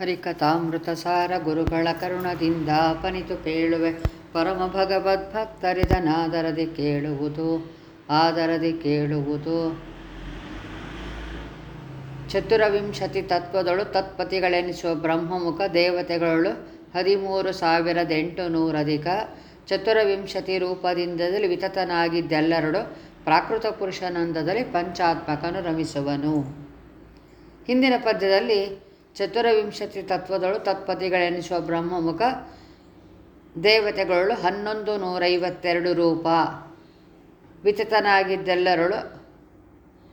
ಹರಿಕಥಾಮೃತ ಸಾರ ಗುರುಗಳ ಕರುಣದಿಂದ ಅಪನಿತು ಕೇಳುವೆ. ಪರಮ ಭಗವದ್ಭಕ್ತರಿದನಾದರದಿ ಕೇಳುವುದು, ಆದರದಿ ಕೇಳುವುದು. ಚತುರವಿಂಶತಿ ತತ್ವದಳು ತತ್ಪತಿಗಳೆನಿಸುವ ಬ್ರಹ್ಮಮುಖ ದೇವತೆಗಳು ಹದಿಮೂರು ಸಾವಿರದ ಎಂಟು ನೂರಧಿಕ ಚತುರವಿಂಶತಿ ರೂಪದಿಂದದಲ್ಲಿ ವಿತತನಾಗಿದ್ದೆಲ್ಲರಡು ಪ್ರಾಕೃತ ಪುರುಷನಂದದಲ್ಲಿ ಪಂಚಾತ್ಮಕನು ರಮಿಸುವನು. ಹಿಂದಿನ ಪದ್ಯದಲ್ಲಿ ಚತುರವಿಂಶತಿ ತತ್ವದಳು ತತ್ಪತಿಗಳೆನಿಸುವ ಬ್ರಹ್ಮಮುಖ ದೇವತೆಗಳು ಹನ್ನೊಂದು ನೂರೈವತ್ತೆರಡು ರೂಪ. ವಿತತನಾಗಿದ್ದೆಲ್ಲರಳು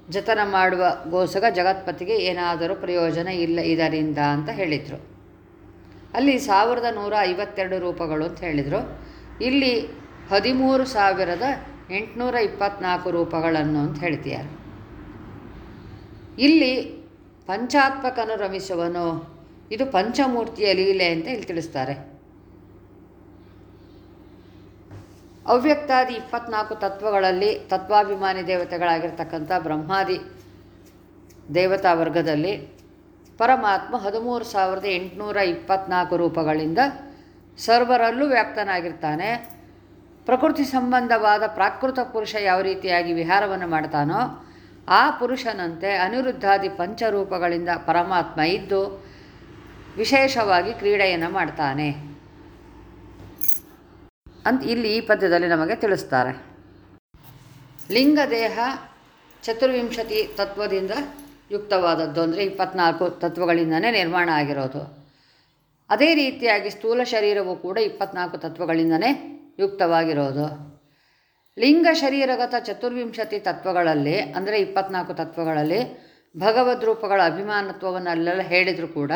ಜತನ ಮಾಡುವ ಗೋಸಗ ಜಗತ್ಪತಿಗೆ ಏನಾದರೂ ಪ್ರಯೋಜನ ಇಲ್ಲ ಇದರಿಂದ ಅಂತ ಹೇಳಿದರು. ಅಲ್ಲಿ ಸಾವಿರದ ನೂರ ಐವತ್ತೆರಡು ರೂಪಗಳು ಅಂತ ಹೇಳಿದರು. ಇಲ್ಲಿ ಹದಿಮೂರು ಸಾವಿರದ ಎಂಟುನೂರ ಇಪ್ಪತ್ತ್ನಾಲ್ಕು ರೂಪಗಳನ್ನು ಅಂತ ಹೇಳ್ತೀಯಾರೆ. ಇಲ್ಲಿ ಪಂಚಾತ್ಮಕನು ರಮಿಸುವನು. ಇದು ಪಂಚಮೂರ್ತಿಯ ಲೀಲೆ ಅಂತ ಇಲ್ಲಿ ತಿಳಿಸ್ತಾರೆ. ಅವ್ಯಕ್ತಾದಿ ಇಪ್ಪತ್ನಾಲ್ಕು ತತ್ವಗಳಲ್ಲಿ ತತ್ವಾಭಿಮಾನಿ ದೇವತೆಗಳಾಗಿರ್ತಕ್ಕಂಥ ಬ್ರಹ್ಮಾದಿ ದೇವತಾ ವರ್ಗದಲ್ಲಿ ಪರಮಾತ್ಮ ಹದಿಮೂರು ಸಾವಿರದ ಎಂಟುನೂರ ಇಪ್ಪತ್ನಾಲ್ಕು ರೂಪಗಳಿಂದ ಸರ್ವರಲ್ಲೂ ವ್ಯಾಪ್ತನಾಗಿರ್ತಾನೆ. ಪ್ರಕೃತಿ ಸಂಬಂಧವಾದ ಪ್ರಾಕೃತ ಪುರುಷ ಯಾವ ರೀತಿಯಾಗಿ ವಿಹಾರವನ್ನು ಮಾಡ್ತಾನೋ ಆ ಪುರುಷನಂತೆ ಅನಿರುದ್ಧಾದಿ ಪಂಚರೂಪಗಳಿಂದ ಪರಮಾತ್ಮ ಇದ್ದು ವಿಶೇಷವಾಗಿ ಕ್ರೀಡೆಯನ್ನು ಮಾಡ್ತಾನೆ. ಅಂತ ಇಲ್ಲಿ ಈ ಪದ್ಯದಲ್ಲಿ ನಮಗೆ ತಿಳಿಸ್ತಾರೆ. ಲಿಂಗದೇಹ ಚತುರ್ವಿಂಶತಿ ತತ್ವದಿಂದ ಯುಕ್ತವಾದದ್ದು ಅಂದರೆ ಇಪ್ಪತ್ನಾಲ್ಕು ತತ್ವಗಳಿಂದನೇ ನಿರ್ಮಾಣ ಆಗಿರೋದು. ಅದೇ ರೀತಿಯಾಗಿ ಸ್ಥೂಲ ಶರೀರವು ಕೂಡ ಇಪ್ಪತ್ನಾಲ್ಕು ತತ್ವಗಳಿಂದನೇ ಯುಕ್ತವಾಗಿರೋದು. ಲಿಂಗ ಶರೀರಗತ ಚತುರ್ವಿಂಶತಿ ತತ್ವಗಳಲ್ಲಿ, ಅಂದರೆ ಇಪ್ಪತ್ನಾಲ್ಕು ತತ್ವಗಳಲ್ಲಿ, ಭಗವದ್ ರೂಪಗಳ ಅಭಿಮಾನತ್ವವನ್ನು ಅಲ್ಲೆಲ್ಲ ಹೇಳಿದರೂ ಕೂಡ,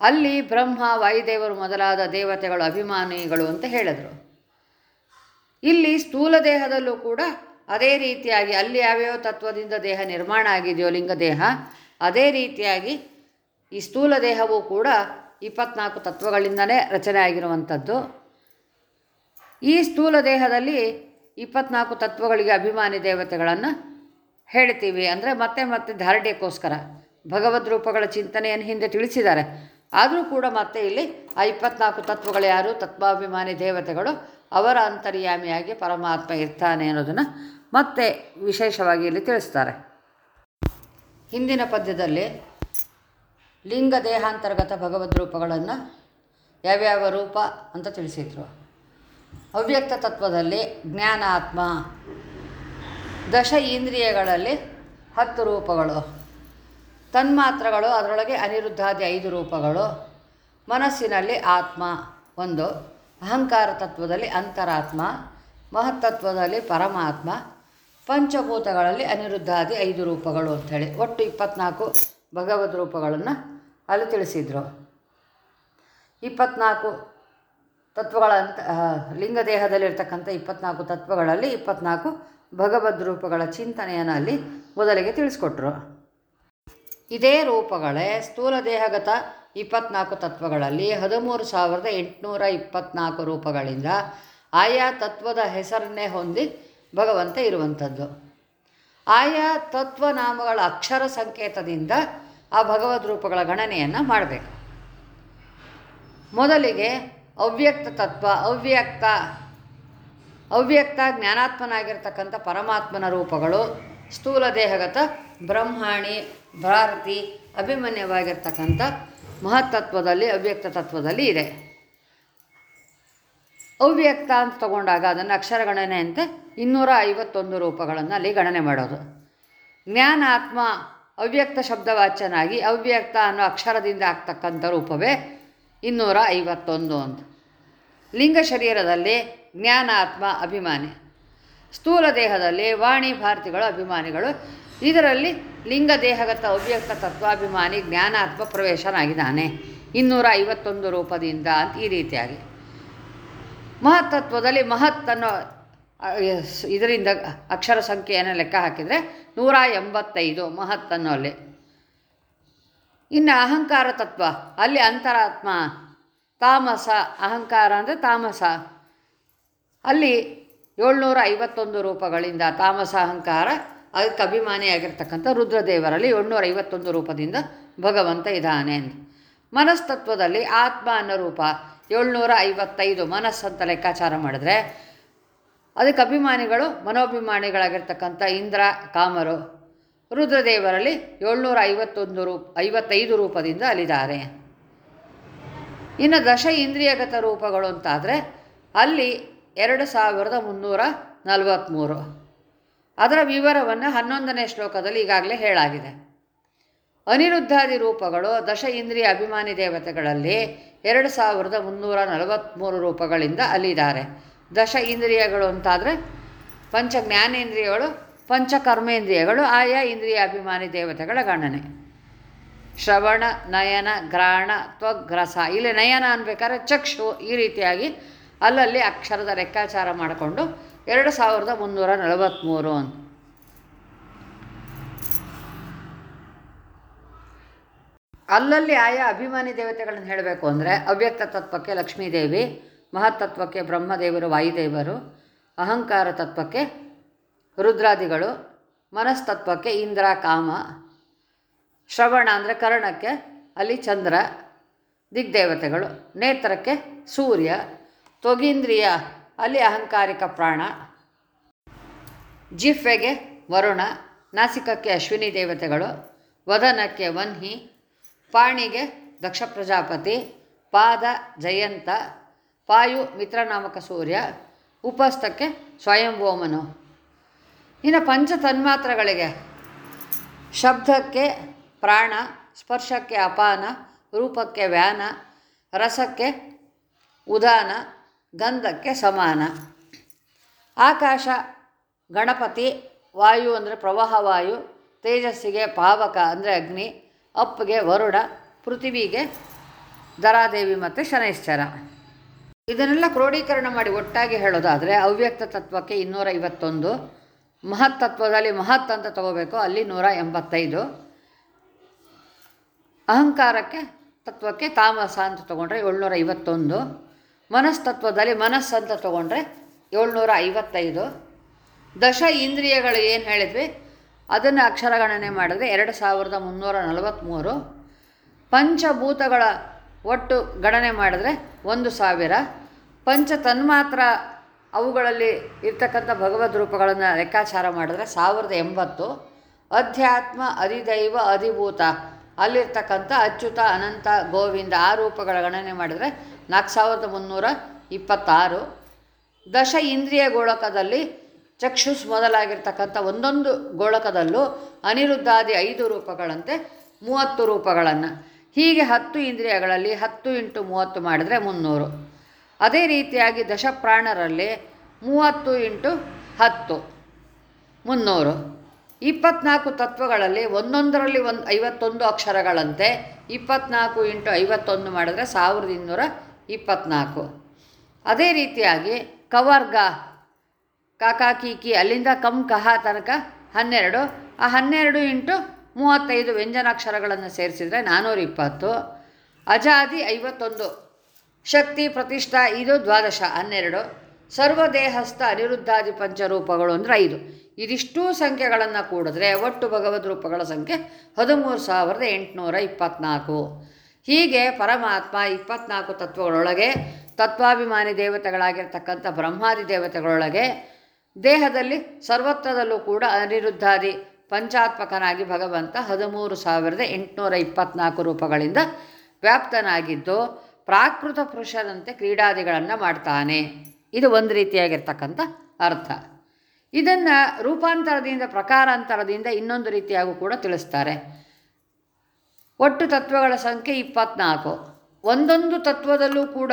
ಅಲ್ಲಿ ಬ್ರಹ್ಮ, ವಾಯುದೇವರು ಮೊದಲಾದ ದೇವತೆಗಳು ಅಭಿಮಾನಿಗಳು ಅಂತ ಹೇಳಿದರು. ಇಲ್ಲಿ ಸ್ಥೂಲ ದೇಹದಲ್ಲೂ ಕೂಡ ಅದೇ ರೀತಿಯಾಗಿ, ಅಲ್ಲಿ ಯಾವ್ಯಾವ ತತ್ವದಿಂದ ದೇಹ ನಿರ್ಮಾಣ ಆಗಿದೆಯೋ ಲಿಂಗದೇಹ ಅದೇ ರೀತಿಯಾಗಿ ಈ ಸ್ಥೂಲ ದೇಹವೂ ಕೂಡ ಇಪ್ಪತ್ನಾಲ್ಕು ತತ್ವಗಳಿಂದಲೇ ರಚನೆ ಆಗಿರುವಂಥದ್ದು. ಈ ಸ್ಥೂಲ ದೇಹದಲ್ಲಿ ಇಪ್ಪತ್ನಾಲ್ಕು ತತ್ವಗಳಿಗೆ ಅಭಿಮಾನಿ ದೇವತೆಗಳನ್ನು ಹೇಳ್ತೀವಿ. ಅಂದರೆ ಮತ್ತೆ ಮತ್ತೆ ಧಾರಢ್ಯಕ್ಕೋಸ್ಕರ ಭಗವದ್ ರೂಪಗಳ ಚಿಂತನೆಯನ್ನು ಹಿಂದೆ ತಿಳಿಸಿದ್ದಾರೆ. ಆದರೂ ಕೂಡ ಮತ್ತೆ ಇಲ್ಲಿ ಆ ಇಪ್ಪತ್ನಾಲ್ಕು ತತ್ವಗಳು ಯಾರು? ತತ್ವಾಭಿಮಾನಿ ದೇವತೆಗಳು. ಅವರ ಅಂತರ್ಯಾಮಿಯಾಗಿ ಪರಮಾತ್ಮ ಇರ್ತಾನೆ ಅನ್ನೋದನ್ನು ಮತ್ತೆ ವಿಶೇಷವಾಗಿ ಇಲ್ಲಿ ತಿಳಿಸ್ತಾರೆ. ಹಿಂದಿನ ಪದ್ಯದಲ್ಲಿ ಲಿಂಗ ದೇಹಾಂತರ್ಗತ ಭಗವದ್ ರೂಪಗಳನ್ನು ಯಾವ್ಯಾವ ರೂಪ ಅಂತ ತಿಳಿಸಿದರು. ಅವ್ಯಕ್ತ ತತ್ವದಲ್ಲಿ ಜ್ಞಾನಾತ್ಮ, ದಶ ಇಂದ್ರಿಯಗಳಲ್ಲಿ ಹತ್ತು ರೂಪಗಳು. ತನ್ಮಾತ್ರಗಳು, ಅದರೊಳಗೆ ಅನಿರುದ್ಧಾದಿ ಐದು ರೂಪಗಳು. ಮನಸ್ಸಿನಲ್ಲಿ ಆತ್ಮ ಒಂದು, ಅಹಂಕಾರ ತತ್ವದಲ್ಲಿ ಅಂತರಾತ್ಮ, ಮಹತ್ತತ್ವದಲ್ಲಿ ಪರಮಾತ್ಮ, ಪಂಚಭೂತಗಳಲ್ಲಿ ಅನಿರುದ್ಧಾದಿ ಐದು ರೂಪಗಳು ಅಂಥೇಳಿ ಒಟ್ಟು ಇಪ್ಪತ್ನಾಲ್ಕು ಭಗವದ್ ರೂಪಗಳನ್ನು ಅಲ್ಲಿ ತಿಳಿಸಿದರು. ಇಪ್ಪತ್ನಾಲ್ಕು ತತ್ವಗಳ ಅಂತ ಲಿಂಗದೇಹದಲ್ಲಿರ್ತಕ್ಕಂಥ ಇಪ್ಪತ್ನಾಲ್ಕು ತತ್ವಗಳಲ್ಲಿ ಇಪ್ಪತ್ನಾಲ್ಕು ಭಗವದ್ ರೂಪಗಳ ಚಿಂತನೆಯನ್ನು ಅಲ್ಲಿ ಮೊದಲಿಗೆ ತಿಳಿಸ್ಕೊಟ್ರು. ಇದೇ ರೂಪಗಳೇ ಸ್ಥೂಲ ದೇಹಗತ ಇಪ್ಪತ್ನಾಲ್ಕು ತತ್ವಗಳಲ್ಲಿ ಹದಿಮೂರು ಸಾವಿರದ ಎಂಟುನೂರ ಇಪ್ಪತ್ನಾಲ್ಕು ರೂಪಗಳಿಂದ ಆಯಾ ತತ್ವದ ಹೆಸರನ್ನೇ ಹೊಂದಿ ಭಗವಂತ ಇರುವಂಥದ್ದು. ಆಯಾ ತತ್ವನಾಮಗಳ ಅಕ್ಷರ ಸಂಕೇತದಿಂದ ಆ ಭಗವದ್ ರೂಪಗಳ ಗಣನೆಯನ್ನು ಮಾಡಬೇಕು. ಮೊದಲಿಗೆ ಅವ್ಯಕ್ತ ತತ್ವ, ಅವ್ಯಕ್ತ ಅವ್ಯಕ್ತ ಜ್ಞಾನಾತ್ಮನಾಗಿರ್ತಕ್ಕಂಥ ಪರಮಾತ್ಮನ ರೂಪಗಳು ಸ್ಥೂಲ ದೇಹಗತ, ಬ್ರಹ್ಮಾಣಿ, ಭಾರತಿ ಅಭಿಮನ್ಯವಾಗಿರ್ತಕ್ಕಂಥ ಮಹತ್ತತ್ವದಲ್ಲಿ, ಅವ್ಯಕ್ತ ತತ್ವದಲ್ಲಿ ಇದೆ. ಅವ್ಯಕ್ತ ಅಂತ ತಗೊಂಡಾಗ ಅದನ್ನು ಅಕ್ಷರ ಗಣನೆ ಅಂತ ಇನ್ನೂರ ಐವತ್ತೊಂದು ರೂಪಗಳನ್ನು ಅಲ್ಲಿ ಗಣನೆ ಮಾಡೋದು. ಜ್ಞಾನಾತ್ಮ ಅವ್ಯಕ್ತ ಶಬ್ದವಾಚ್ಯನಾಗಿ ಅವ್ಯಕ್ತ ಅನ್ನೋ ಅಕ್ಷರದಿಂದ ಆಗ್ತಕ್ಕಂಥ ರೂಪವೇ ಇನ್ನೂರ ಐವತ್ತೊಂದು ಅಂತ ಲಿಂಗ ಶರೀರದಲ್ಲಿ ಜ್ಞಾನಾತ್ಮ ಅಭಿಮಾನಿ. ಸ್ಥೂಲ ದೇಹದಲ್ಲಿ ವಾಣಿ ಭಾರತಿಗಳು ಅಭಿಮಾನಿಗಳು. ಇದರಲ್ಲಿ ಲಿಂಗ ದೇಹಗತ ಅವ್ಯಕ್ತ ತತ್ವಾಭಿಮಾನಿ ಜ್ಞಾನಾತ್ಮ ಪ್ರವೇಶನಾಗಿದ್ದಾನೆ. ಇನ್ನೂರ ಐವತ್ತೊಂದು ರೂಪದಿಂದ ಅಂತ ಈ ರೀತಿಯಾಗಿ. ಮಹತ್ತತ್ವದಲ್ಲಿ ಮಹತ್ ಅನ್ನೋ ಇದರಿಂದ ಅಕ್ಷರ ಸಂಖ್ಯೆಯನ್ನು ಲೆಕ್ಕ ಹಾಕಿದರೆ ನೂರ ಎಂಬತ್ತೈದು ಮಹತ್ತನ್ನು ಅಲ್ಲಿ. ಇನ್ನು ಅಹಂಕಾರ ತತ್ವ, ಅಲ್ಲಿ ಅಂತರಾತ್ಮ, ತಾಮಸ, ಅಹಂಕಾರ ಅಂದರೆ ತಾಮಸ. ಅಲ್ಲಿ ಏಳ್ನೂರ ಐವತ್ತೊಂದು ರೂಪಗಳಿಂದ ತಾಮಸ, ಅಹಂಕಾರ, ಅದಕ್ಕೆ ಅಭಿಮಾನಿಯಾಗಿರ್ತಕ್ಕಂಥ ರುದ್ರದೇವರಲ್ಲಿ ಏಳ್ನೂರ ಐವತ್ತೊಂದು ರೂಪದಿಂದ ಭಗವಂತ ಇದ್ದಾನೆ ಮನಸ್ತತ್ವದಲ್ಲಿ ಆತ್ಮ ಅನ್ನೋ ರೂಪ ಏಳ್ನೂರ ಐವತ್ತೈದು ಮನಸ್ಸಂತ ಲೆಕ್ಕಾಚಾರ ಮಾಡಿದ್ರೆ, ಅದಕ್ಕೆ ಅಭಿಮಾನಿಗಳು, ಮನೋಭಿಮಾನಿಗಳಾಗಿರ್ತಕ್ಕಂಥ ಇಂದ್ರ, ಕಾಮರು ರುದ್ರದೇವರಲ್ಲಿ ಏಳ್ನೂರ ಐವತ್ತೊಂದು ರೂಪ, ಐವತ್ತೈದು ರೂಪದಿಂದ ಅಲಿದ್ದಾರೆ. ಇನ್ನು ದಶ ಇಂದ್ರಿಯಗತ ರೂಪಗಳು ಅಂತಾದರೆ ಅಲ್ಲಿ ಎರಡು ಸಾವಿರದ ಮುನ್ನೂರ ನಲವತ್ತ್ಮೂರು ಅದರ ವಿವರವನ್ನು ಹನ್ನೊಂದನೇ ಶ್ಲೋಕದಲ್ಲಿ ಈಗಾಗಲೇ ಹೇಳಾಗಿದೆ ಅನಿರುದ್ಧಾದಿ ರೂಪಗಳು ದಶ ಇಂದ್ರಿಯ ಅಭಿಮಾನಿ ದೇವತೆಗಳಲ್ಲಿ ಎರಡು ಸಾವಿರದ ಮುನ್ನೂರ ನಲವತ್ತ್ಮೂರು ರೂಪಗಳಿಂದ ಅಲ್ಲಿದ್ದಾರೆ ದಶ ಇಂದ್ರಿಯಗಳು ಅಂತಾದರೆ ಪಂಚ ಜ್ಞಾನೇಂದ್ರಿಯಗಳು ಪಂಚ ಕರ್ಮೇಂದ್ರಿಯಗಳು ಆಯಾ ಇಂದ್ರಿಯ ಅಭಿಮಾನಿ ದೇವತೆಗಳ ಗಣನೆ. ಶ್ರವಣ, ನಯನ ಗ್ರಾಣ ತ್ವಗ್ರಸ. ಇಲ್ಲಿ ನಯನ ಅನ್ಬೇಕಾದ್ರೆ ಚಕ್ಷು ಈ ರೀತಿಯಾಗಿ ಅಲ್ಲಲ್ಲಿ ಅಕ್ಷರದ ಲೆಕ್ಕಾಚಾರ ಮಾಡಿಕೊಂಡು ಎರಡು ಸಾವಿರದ ಮುನ್ನೂರ ನಲವತ್ತ್ಮೂರು ಅಂತ. ಅಲ್ಲಲ್ಲಿ ಆಯಾ ಅಭಿಮಾನಿ ದೇವತೆಗಳನ್ನು ಹೇಳಬೇಕು ಅಂದರೆ ಅವ್ಯಕ್ತ ತತ್ವಕ್ಕೆ ಲಕ್ಷ್ಮೀದೇವಿ, ಮಹತ್ತತ್ವಕ್ಕೆ ಬ್ರಹ್ಮದೇವರು, ವಾಯುದೇವರು, ಅಹಂಕಾರ ತತ್ವಕ್ಕೆ ರುದ್ರಾದಿಗಳು, ಮನಸ್ತತ್ವಕ್ಕೆ ಇಂದ್ರ, ಕಾಮ, ಶ್ರವಣ ಅಂದರೆ ಕರ್ಣಕ್ಕೆ ಅಲ್ಲಿ ಚಂದ್ರ, ದಿಗ್ದೇವತೆಗಳು, ನೇತ್ರಕ್ಕೆ ಸೂರ್ಯ, ತೊಗೀಂದ್ರಿಯ ಅಲ್ಲಿ ಅಹಂಕಾರಿಕ ಪ್ರಾಣ ಜಿಫೆಗೆ ವರುಣ, ನಾಸಿಕಕ್ಕೆ ಅಶ್ವಿನಿ ದೇವತೆಗಳು, ವದನಕ್ಕೆ ವನ್ಹಿ, ಪಾಣಿಗೆ ದಕ್ಷ ಪ್ರಜಾಪತಿ, ಪಾದ ಜಯಂತ, ಪಾಯು ಮಿತ್ರನಾಮಕ ಸೂರ್ಯ, ಉಪಸ್ಥಕ್ಕೆ ಸ್ವಯಂಭೋಮನು ಇನ್ನು ಪಂಚ ತನ್ಮಾತ್ರಗಳಿಗೆ ಶಬ್ದಕ್ಕೆ ಪ್ರಾಣ, ಸ್ಪರ್ಶಕ್ಕೆ ಅಪಾನ, ರೂಪಕ್ಕೆ ವ್ಯಾನ, ರಸಕ್ಕೆ ಉದಾನ, ಗಂಧಕ್ಕೆ ಸಮಾನ. ಆಕಾಶ, ಗಣಪತಿ, ವಾಯು ಅಂದರೆ ಪ್ರವಾಹ, ವಾಯು, ತೇಜಸ್ಸಿಗೆ ಪಾವಕ ಅಂದರೆ ಅಗ್ನಿ, ಅಪ್ಪಗೆ ವರುಣ, ಪೃಥಿವಿಗೆ ದರಾದೇವಿ ಮತ್ತು ಶನೈಶ್ಚರ. ಇದನ್ನೆಲ್ಲ ಕ್ರೋಢೀಕರಣ ಮಾಡಿ ಒಟ್ಟಾಗಿ ಹೇಳೋದಾದರೆ ಅವ್ಯಕ್ತ ತತ್ವಕ್ಕೆ ಇನ್ನೂರ ಐವತ್ತೊಂದು ಮಹತ್ತತ್ವದಲ್ಲಿ ಮಹತ್ ಅಂತ ತಗೋಬೇಕು. ಅಲ್ಲಿ ನೂರ ಎಂಬತ್ತೈದು. ಅಹಂಕಾರಕ್ಕೆ ತತ್ವಕ್ಕೆ ತಾಮಸ ಅಂತ ತೊಗೊಂಡ್ರೆ ಏಳ್ನೂರ ಐವತ್ತೊಂದು. ಮನಸ್ತತ್ವದಲ್ಲಿ ಮನಸ್ಸು ಅಂತ ತೊಗೊಂಡ್ರೆ ಏಳ್ನೂರ ಐವತ್ತೈದು. ದಶ ಇಂದ್ರಿಯಗಳು ಏನು ಹೇಳಿದ್ವಿ? ಅದನ್ನು ಅಕ್ಷರಗಣನೆ ಮಾಡಿದ್ರೆ ಎರಡು ಸಾವಿರದ ಮುನ್ನೂರ ನಲವತ್ತ್ಮೂರು ಪಂಚಭೂತಗಳ ಒಟ್ಟು ಗಣನೆ ಮಾಡಿದ್ರೆ ಒಂದು ಸಾವಿರ. ಪಂಚ ತನ್ಮಾತ್ರ ಅವುಗಳಲ್ಲಿ ಇರ್ತಕ್ಕಂಥ ಭಗವದ್ ರೂಪಗಳನ್ನು ಲೆಕ್ಕಾಚಾರ ಮಾಡಿದ್ರೆ ಸಾವಿರದ ಎಂಬತ್ತು, ಅಧ್ಯಾತ್ಮ, ಅಧಿದೈವ, ಅಧಿಭೂತ, ಅಲ್ಲಿರ್ತಕ್ಕಂಥ ಅಚ್ಯುತ, ಅನಂತ, ಗೋವಿಂದ, ಆ ರೂಪಗಳ ಗಣನೆ ಮಾಡಿದರೆ ನಾಲ್ಕು ಸಾವಿರದ ಮುನ್ನೂರ ಇಪ್ಪತ್ತಾರು. ದಶ ಇಂದ್ರಿಯ ಗೋಳಕದಲ್ಲಿ ಚಕ್ಷುಸ್ ಮೊದಲಾಗಿರ್ತಕ್ಕಂಥ ಒಂದೊಂದು ಗೋಳಕದಲ್ಲೂ ಅನಿರುದ್ಧಾದಿ ಐದು ರೂಪಗಳಂತೆ ಮೂವತ್ತು ರೂಪಗಳನ್ನು. ಹೀಗೆ ಹತ್ತು ಇಂದ್ರಿಯಗಳಲ್ಲಿ ಹತ್ತು ಇಂಟು ಮೂವತ್ತು ಮಾಡಿದರೆ ಮುನ್ನೂರು. ಅದೇ ರೀತಿಯಾಗಿ ದಶಪ್ರಾಣರಲ್ಲಿ ಮೂವತ್ತು ಇಂಟು ಹತ್ತು, ಮುನ್ನೂರು. ಇಪ್ಪತ್ನಾಲ್ಕು ತತ್ವಗಳಲ್ಲಿ ಒಂದೊಂದರಲ್ಲಿ ಒಂದು ಐವತ್ತೊಂದು ಅಕ್ಷರಗಳಂತೆ ಇಪ್ಪತ್ನಾಲ್ಕು ಇಂಟು ಐವತ್ತೊಂದು ಮಾಡಿದ್ರೆ ಸಾವಿರದ ಇನ್ನೂರ ಇಪ್ಪತ್ನಾಲ್ಕು. ಅದೇ ರೀತಿಯಾಗಿ ಕವರ್ಗ ಕಾಕಾ ಕೀಕಿ ಅಲ್ಲಿಂದ ಕಂ, ಕಹ ತನಕ ಹನ್ನೆರಡು. ಆ ಹನ್ನೆರಡು ಇಂಟು ಮೂವತ್ತೈದು ವ್ಯಂಜನಾಕ್ಷರಗಳನ್ನು ಸೇರಿಸಿದರೆ ನಾನ್ನೂರ ಇಪ್ಪತ್ತು ಅಜಾದಿ ಐವತ್ತೊಂದು. ಶಕ್ತಿ, ಪ್ರತಿಷ್ಠಾ, ಇದು ದ್ವಾದಶ, ಹನ್ನೆರಡು. ಸರ್ವದೇಹಸ್ಥ ಅನಿರುದ್ಧಾದಿ ಪಂಚರೂಪಗಳು ಅಂದರೆ ಐದು. ಇದಿಷ್ಟೂ ಸಂಖ್ಯೆಗಳನ್ನು ಕೂಡಿದ್ರೆ ಒಟ್ಟು ಭಗವದ್ ರೂಪಗಳ ಸಂಖ್ಯೆ ಹದಿಮೂರು ಸಾವಿರದ ಎಂಟುನೂರ ಇಪ್ಪತ್ತ್ನಾಲ್ಕು ಹೀಗೆ ಪರಮಾತ್ಮ ಇಪ್ಪತ್ನಾಲ್ಕು ತತ್ವಗಳೊಳಗೆ, ತತ್ವಾಭಿಮಾನಿ ದೇವತೆಗಳಾಗಿರ್ತಕ್ಕಂಥ ಬ್ರಹ್ಮಾದಿ ದೇವತೆಗಳೊಳಗೆ, ದೇಹದಲ್ಲಿ ಸರ್ವತ್ರದಲ್ಲೂ ಕೂಡ ಅನಿರುದ್ಧಾದಿ ಪಂಚಾತ್ಮಕನಾಗಿ ಭಗವಂತ ಹದಿಮೂರು ಸಾವಿರದ ಎಂಟುನೂರ ಇಪ್ಪತ್ನಾಲ್ಕು ರೂಪಗಳಿಂದ ವ್ಯಾಪ್ತನಾಗಿದ್ದು ಪ್ರಾಕೃತ ಪುರುಷನಂತೆ ಕ್ರೀಡಾದಿಗಳನ್ನು ಮಾಡ್ತಾನೆ. ಇದು ಒಂದು ರೀತಿಯಾಗಿರ್ತಕ್ಕಂಥ ಅರ್ಥ. ಇದನ್ನು ರೂಪಾಂತರದಿಂದ, ಪ್ರಕಾರಾಂತರದಿಂದ ಇನ್ನೊಂದು ರೀತಿಯಾಗೂ ಕೂಡ ತಿಳಿಸ್ತಾರೆ. ಒಟ್ಟು ತತ್ವಗಳ ಸಂಖ್ಯೆ ಇಪ್ಪತ್ನಾಲ್ಕು. ಒಂದೊಂದು ತತ್ವದಲ್ಲೂ ಕೂಡ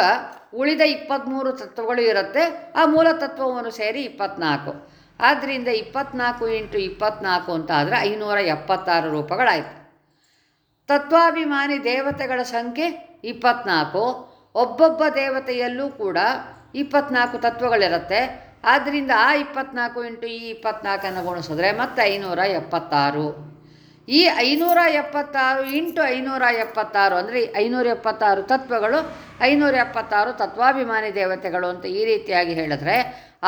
ಉಳಿದ ಇಪ್ಪತ್ತ್ಮೂರು ತತ್ವಗಳು ಇರುತ್ತೆ. ಆ ಮೂಲ ತತ್ವವನ್ನು ಸೇರಿ ಇಪ್ಪತ್ನಾಲ್ಕು. ಆದ್ದರಿಂದ ಇಪ್ಪತ್ನಾಲ್ಕು ಇಂಟು ಇಪ್ಪತ್ನಾಲ್ಕು ಅಂತ ಆದರೆ ಐನೂರ ಎಪ್ಪತ್ತಾರು ರೂಪಗಳಾಯಿತು. ತತ್ವಾಭಿಮಾನಿ ದೇವತೆಗಳ ಸಂಖ್ಯೆ ಇಪ್ಪತ್ನಾಲ್ಕು. ಒಬ್ಬೊಬ್ಬ ದೇವತೆಯಲ್ಲೂ ಕೂಡ ಇಪ್ಪತ್ನಾಲ್ಕು ತತ್ವಗಳಿರುತ್ತೆ. ಆದ್ದರಿಂದ ಆ ಇಪ್ಪತ್ನಾಲ್ಕು ಇಂಟು ಈ ಇಪ್ಪತ್ನಾಲ್ಕನ್ನು ಗುಣಿಸಿದ್ರೆ ಮತ್ತೆ ಐನೂರ ಎಪ್ಪತ್ತಾರು. ಈ ಐನೂರ ಎಪ್ಪತ್ತಾರು ಇಂಟು ಐನೂರ ಎಪ್ಪತ್ತಾರು ಅಂದರೆ ಐನೂರ ಎಪ್ಪತ್ತಾರು ತತ್ವಗಳು, ಐನೂರ ಎಪ್ಪತ್ತಾರು ತತ್ವಾಭಿಮಾನಿ ದೇವತೆಗಳು ಅಂತ ಈ ರೀತಿಯಾಗಿ ಹೇಳಿದ್ರೆ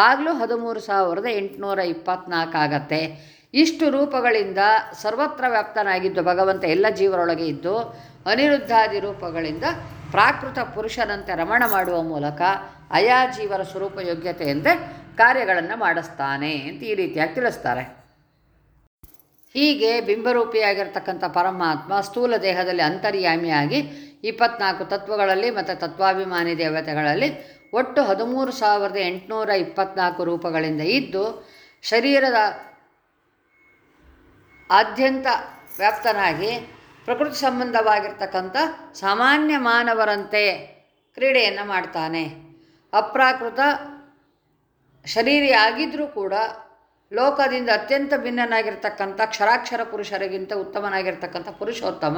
ಆಗಲೂ ಹದಿಮೂರು ಸಾವಿರದ ಎಂಟುನೂರ ಇಪ್ಪತ್ನಾಲ್ಕು ಆಗತ್ತೆ. ಇಷ್ಟು ರೂಪಗಳಿಂದ ಸರ್ವತ್ರ ವ್ಯಾಪ್ತನಾಗಿದ್ದು ಭಗವಂತ ಎಲ್ಲ ಜೀವರೊಳಗೆ ಇದ್ದು ಅನಿರುದ್ಧಾದಿ ರೂಪಗಳಿಂದ ಪ್ರಾಕೃತ ಪುರುಷನಂತೆ ರಮಣ ಮಾಡುವ ಮೂಲಕ ಅಯಾ ಜೀವರ ಸ್ವರೂಪ ಯೋಗ್ಯತೆಯಂತೆ ಕಾರ್ಯಗಳನ್ನು ಮಾಡಿಸ್ತಾನೆ ಅಂತ ಈ ರೀತಿಯಾಗಿ ತಿಳಿಸ್ತಾರೆ. ಹೀಗೆ ಬಿಂಬರೂಪಿಯಾಗಿರ್ತಕ್ಕಂಥ ಪರಮಾತ್ಮ ಸ್ಥೂಲ ದೇಹದಲ್ಲಿ ಅಂತರ್ಯಾಮಿಯಾಗಿ ಇಪ್ಪತ್ನಾಲ್ಕು ತತ್ವಗಳಲ್ಲಿ ಮತ್ತು ತತ್ವಾಭಿಮಾನಿ ದೇವತೆಗಳಲ್ಲಿ ಒಟ್ಟು ಹದಿಮೂರು ಸಾವಿರದ ಎಂಟುನೂರ ಇಪ್ಪತ್ನಾಲ್ಕು ರೂಪಗಳಿಂದ ಇದ್ದು ಶರೀರದ ಆದ್ಯಂತ ವ್ಯಾಪ್ತನಾಗಿ ಪ್ರಕೃತಿ ಸಂಬಂಧವಾಗಿರ್ತಕ್ಕಂಥ ಸಾಮಾನ್ಯ ಮಾನವರಂತೆ ಕ್ರೀಡೆಯನ್ನು ಮಾಡ್ತಾನೆ. ಅಪ್ರಾಕೃತ ಶರೀರಿ ಆಗಿದ್ದರೂ ಕೂಡ ಲೋಕದಿಂದ ಅತ್ಯಂತ ಭಿನ್ನನಾಗಿರ್ತಕ್ಕಂಥ ಕ್ಷರಾಕ್ಷರ ಪುರುಷರಿಗಿಂತ ಉತ್ತಮನಾಗಿರ್ತಕ್ಕಂಥ ಪುರುಷೋತ್ತಮ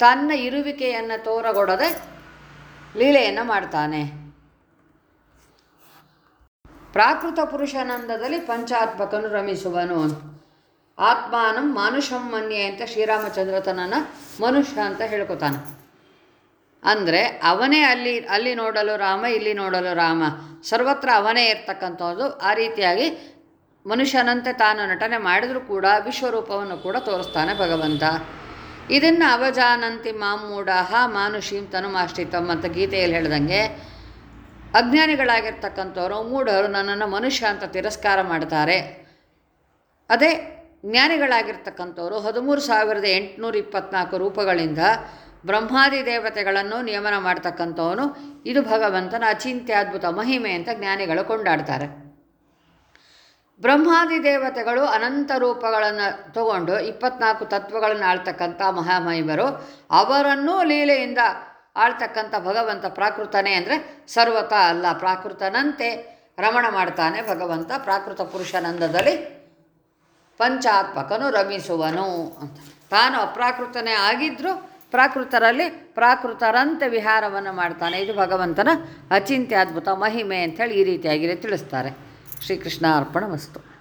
ತನ್ನ ಇರುವಿಕೆಯನ್ನು ತೋರಗೊಡದೆ ಲೀಲೆಯನ್ನು ಮಾಡ್ತಾನೆ. ಪ್ರಾಕೃತ ಪುರುಷಾನಂದದಲ್ಲಿ ಪಂಚಾತ್ಮಕನು ರಮಿಸುವನು. ಆತ್ಮಾನಂ ಮಾನುಷಂ ಮನ್ಯೆ ಅಂತ ಶ್ರೀರಾಮಚಂದ್ರ ತನ್ನನ್ನು ಮನುಷ್ಯ ಅಂತ ಹೇಳ್ಕೊತಾನೆ. ಅಂದರೆ ಅವನೇ ಅಲ್ಲಿ ಅಲ್ಲಿ ನೋಡಲು ರಾಮ, ಇಲ್ಲಿ ನೋಡಲು ರಾಮ. ಸರ್ವತ್ರ ಅವನೇ ಇರ್ತಕ್ಕಂಥದ್ದು. ಆ ರೀತಿಯಾಗಿ ಮನುಷ್ಯನಂತೆ ತಾನು ನಟನೆ ಮಾಡಿದರೂ ಕೂಡ ವಿಶ್ವರೂಪವನ್ನು ಕೂಡ ತೋರಿಸ್ತಾನೆ ಭಗವಂತ. ಇದನ್ನು ಅವಜಾನಂತಿ ಮಾಮೂಢಾಹ ಮಾನುಷೀಂ ತನುಮಾಶ್ರಿತಂ ಅಂತ ಗೀತೆಯಲ್ಲಿ ಹೇಳ್ದಂಗೆ ಅಜ್ಞಾನಿಗಳಾಗಿರ್ತಕ್ಕಂಥವರು, ಮೂಢರು ನನ್ನನ್ನು ಮನುಷ್ಯ ಅಂತ ತಿರಸ್ಕಾರ ಮಾಡ್ತಾರೆ. ಅದೇ ಜ್ಞಾನಿಗಳಾಗಿರ್ತಕ್ಕಂಥವ್ರು ಹದಿಮೂರು ಸಾವಿರದ ಎಂಟುನೂರ ಇಪ್ಪತ್ನಾಲ್ಕು ರೂಪಗಳಿಂದ ಬ್ರಹ್ಮಾದಿ ದೇವತೆಗಳನ್ನು ನಿಯಮನ ಮಾಡ್ತಕ್ಕಂಥವನು ಇದು ಭಗವಂತನ ಅಚಿಂತ್ಯದ್ಭುತ ಮಹಿಮೆ ಅಂತ ಜ್ಞಾನಿಗಳು ಕೊಂಡಾಡ್ತಾರೆ. ಬ್ರಹ್ಮಾದಿ ದೇವತೆಗಳು ಅನಂತ ರೂಪಗಳನ್ನು ತಗೊಂಡು ಇಪ್ಪತ್ನಾಲ್ಕು ತತ್ವಗಳನ್ನು ಆಳ್ತಕ್ಕಂಥ ಮಹಾಮಹಿಮರು, ಅವರನ್ನೂ ಲೀಲೆಯಿಂದ ಆಳ್ತಕ್ಕಂಥ ಭಗವಂತ ಪ್ರಾಕೃತನೇ ಅಂದರೆ ಸರ್ವತ ಅಲ್ಲ, ಪ್ರಾಕೃತನಂತೆ ರಮಣ ಮಾಡ್ತಾನೆ ಭಗವಂತ, ಪ್ರಾಕೃತ ಪುರುಷನಂದದಲ್ಲಿ ಪಂಚಾತ್ಮಕನು ರಮಿಸುವನು ಅಂತ. ತಾನು ಅಪ್ರಾಕೃತನೇ ಆಗಿದ್ದರೂ ಪ್ರಾಕೃತರಲ್ಲಿ ಪ್ರಾಕೃತರಂತೆ ವಿಹಾರವನ್ನು ಮಾಡ್ತಾನೆ. ಇದು ಭಗವಂತನ ಅಚಿಂತ್ಯ ಅದ್ಭುತ ಮಹಿಮೆ ಅಂಥೇಳಿ ಈ ರೀತಿಯಾಗಿ ತಿಳಿಸ್ತಾರೆ. ಶ್ರೀಕೃಷ್ಣ ಅರ್ಪಣ ವಸ್ತು.